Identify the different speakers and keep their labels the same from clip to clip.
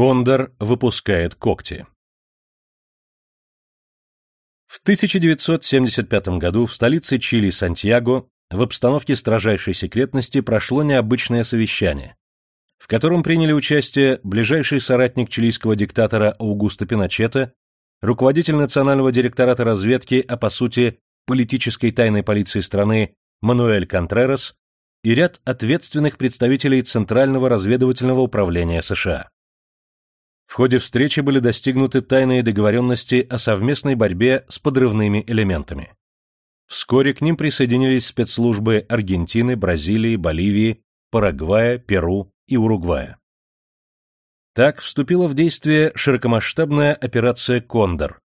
Speaker 1: Кондор выпускает когти. В 1975 году в столице Чили Сантьяго в обстановке строжайшей секретности прошло необычное совещание, в котором приняли участие ближайший соратник чилийского диктатора Аугуста Пиночета, руководитель Национального директората разведки, а по сути политической тайной полиции страны Мануэль Контрерас и ряд ответственных представителей Центрального разведывательного управления США. В ходе встречи были достигнуты тайные договоренности о совместной борьбе с подрывными элементами. Вскоре к ним присоединились спецслужбы Аргентины, Бразилии, Боливии, Парагвая, Перу и Уругвая. Так вступила в действие широкомасштабная операция «Кондор»,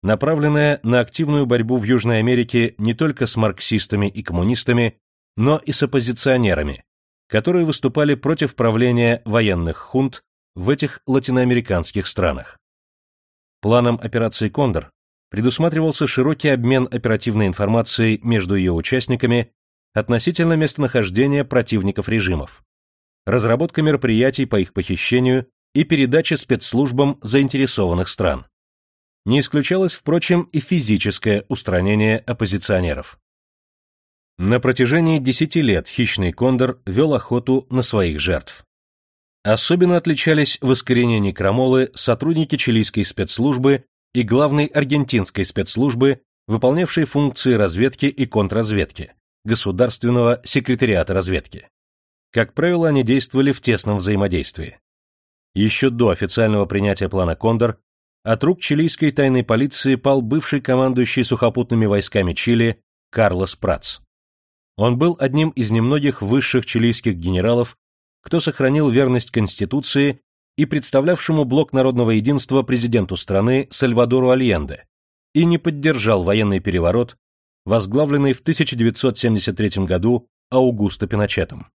Speaker 1: направленная на активную борьбу в Южной Америке не только с марксистами и коммунистами, но и с оппозиционерами, которые выступали против правления военных хунт в этих латиноамериканских странах. Планом операции «Кондор» предусматривался широкий обмен оперативной информацией между ее участниками относительно местонахождения противников режимов, разработка мероприятий по их похищению и передача спецслужбам заинтересованных стран. Не исключалось, впрочем, и физическое устранение оппозиционеров. На протяжении десяти лет хищный кондор вел охоту на своих жертв. Особенно отличались в искоренении крамолы сотрудники чилийской спецслужбы и главной аргентинской спецслужбы, выполнявшей функции разведки и контрразведки, государственного секретариата разведки. Как правило, они действовали в тесном взаимодействии. Еще до официального принятия плана «Кондор» от рук чилийской тайной полиции пал бывший командующий сухопутными войсками Чили Карлос Прац. Он был одним из немногих высших чилийских генералов, кто сохранил верность Конституции и представлявшему блок народного единства президенту страны Сальвадору Альенде, и не поддержал военный переворот, возглавленный в 1973 году Аугусто Пиночетом.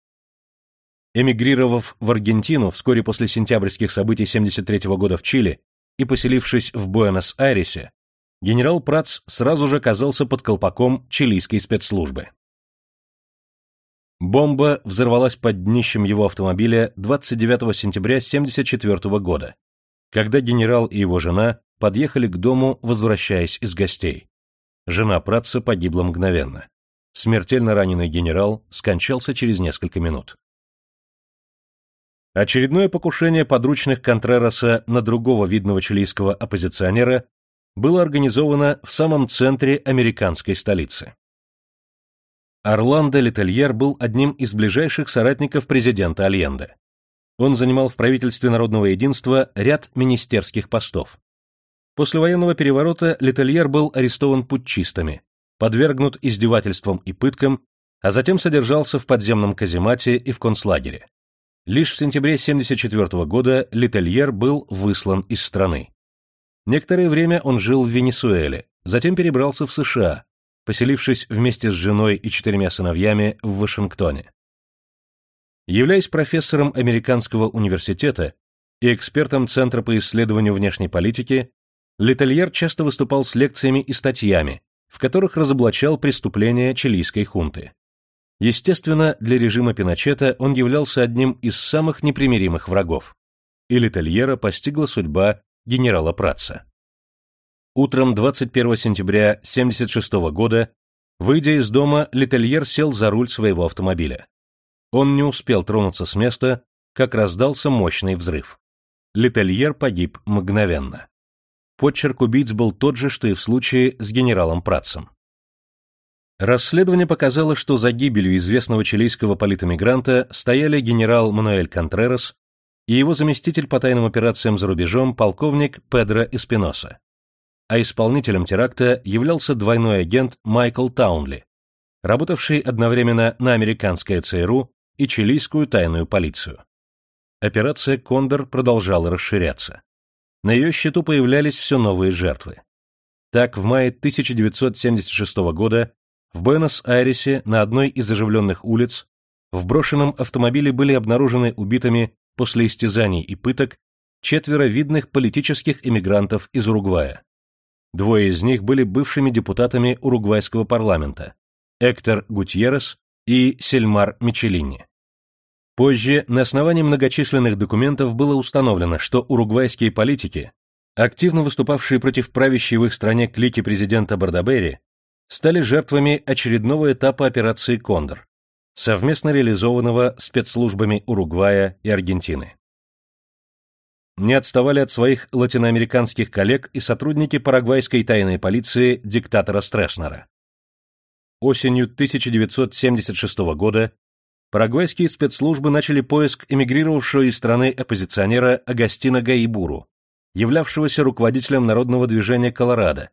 Speaker 1: Эмигрировав в Аргентину вскоре после сентябрьских событий 1973 года в Чили и поселившись в Буэнос-Айресе, генерал Прац сразу же оказался под колпаком чилийской спецслужбы. Бомба взорвалась под днищем его автомобиля 29 сентября 1974 года, когда генерал и его жена подъехали к дому, возвращаясь из гостей. Жена Пратца погибла мгновенно. Смертельно раненый генерал скончался через несколько минут. Очередное покушение подручных Контрероса на другого видного чилийского оппозиционера было организовано в самом центре американской столицы. Орландо Летельер был одним из ближайших соратников президента Альенде. Он занимал в правительстве Народного единства ряд министерских постов. После военного переворота Летельер был арестован путчистами, подвергнут издевательствам и пыткам, а затем содержался в подземном каземате и в концлагере. Лишь в сентябре 1974 года Летельер был выслан из страны. Некоторое время он жил в Венесуэле, затем перебрался в США, поселившись вместе с женой и четырьмя сыновьями в Вашингтоне. Являясь профессором Американского университета и экспертом Центра по исследованию внешней политики, Летельер часто выступал с лекциями и статьями, в которых разоблачал преступления чилийской хунты. Естественно, для режима Пиночета он являлся одним из самых непримиримых врагов, и Летельера постигла судьба генерала Пратца. Утром 21 сентября 1976 года, выйдя из дома, Летельер сел за руль своего автомобиля. Он не успел тронуться с места, как раздался мощный взрыв. Летельер погиб мгновенно. Подчерк убийц был тот же, что и в случае с генералом Пратцем. Расследование показало, что за гибелью известного чилийского политэмигранта стояли генерал Мануэль Контрерас и его заместитель по тайным операциям за рубежом полковник Педро Эспиноса а исполнителем теракта являлся двойной агент Майкл Таунли, работавший одновременно на американское ЦРУ и чилийскую тайную полицию. Операция «Кондор» продолжала расширяться. На ее счету появлялись все новые жертвы. Так, в мае 1976 года в Буэнос-Айресе на одной из оживленных улиц в брошенном автомобиле были обнаружены убитыми после истязаний и пыток четверо видных политических эмигрантов из Уругвая. Двое из них были бывшими депутатами уругвайского парламента – Эктор Гутьеррес и Сельмар Мичелини. Позже на основании многочисленных документов было установлено, что уругвайские политики, активно выступавшие против правящей в их стране клики президента Бардабери, стали жертвами очередного этапа операции «Кондор», совместно реализованного спецслужбами Уругвая и Аргентины. Не отставали от своих латиноамериканских коллег и сотрудники парагвайской тайной полиции диктатора Стресснера. Осенью 1976 года парагвайские спецслужбы начали поиск эмигрировавшего из страны оппозиционера Агастина Гаибуру, являвшегося руководителем народного движения Колорадо,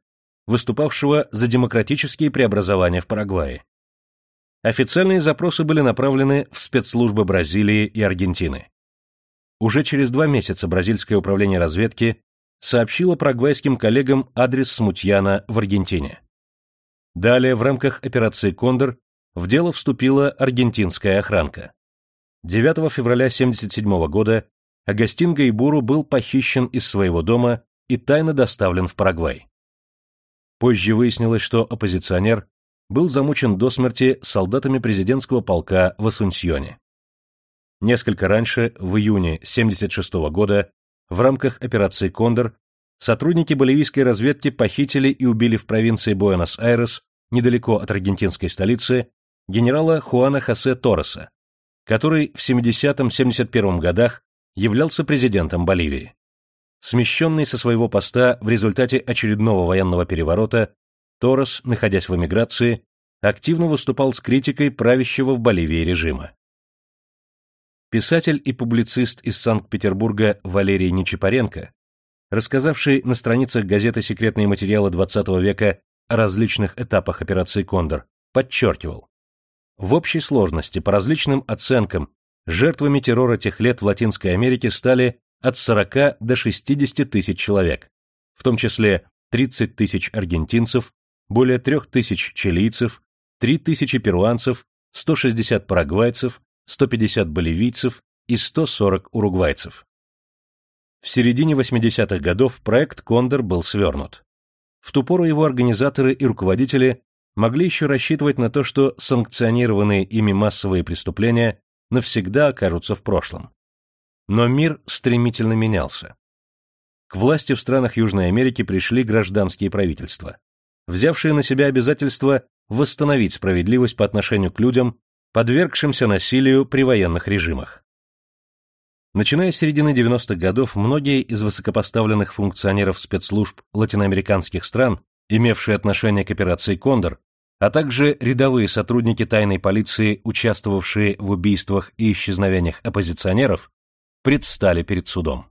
Speaker 1: выступавшего за демократические преобразования в Парагвае. Официальные запросы были направлены в спецслужбы Бразилии и Аргентины. Уже через два месяца бразильское управление разведки сообщило парагвайским коллегам адрес Смутьяна в Аргентине. Далее в рамках операции «Кондор» в дело вступила аргентинская охранка. 9 февраля 1977 года Агастин Гайбуру был похищен из своего дома и тайно доставлен в Парагвай. Позже выяснилось, что оппозиционер был замучен до смерти солдатами президентского полка в Асунсьоне. Несколько раньше, в июне 1976 года, в рамках операции «Кондор» сотрудники боливийской разведки похитили и убили в провинции Буэнос-Айрес, недалеко от аргентинской столицы, генерала Хуана Хосе Торреса, который в 70-71 годах являлся президентом Боливии. Смещенный со своего поста в результате очередного военного переворота, Торрес, находясь в эмиграции, активно выступал с критикой правящего в Боливии режима. Писатель и публицист из Санкт-Петербурга Валерий Нечапаренко, рассказавший на страницах газеты «Секретные материалы XX века» о различных этапах операции «Кондор», подчеркивал, в общей сложности, по различным оценкам, жертвами террора тех лет в Латинской Америке стали от 40 до 60 тысяч человек, в том числе 30 тысяч аргентинцев, более 3 тысяч чилийцев, 3 тысячи перуанцев, 160 парагвайцев, 150 боливийцев и 140 уругвайцев. В середине 80-х годов проект «Кондор» был свернут. В ту пору его организаторы и руководители могли еще рассчитывать на то, что санкционированные ими массовые преступления навсегда окажутся в прошлом. Но мир стремительно менялся. К власти в странах Южной Америки пришли гражданские правительства, взявшие на себя обязательство восстановить справедливость по отношению к людям, подвергшимся насилию при военных режимах. Начиная с середины 90-х годов, многие из высокопоставленных функционеров спецслужб латиноамериканских стран, имевшие отношение к операции «Кондор», а также рядовые сотрудники тайной полиции, участвовавшие в убийствах и исчезновениях оппозиционеров, предстали перед судом.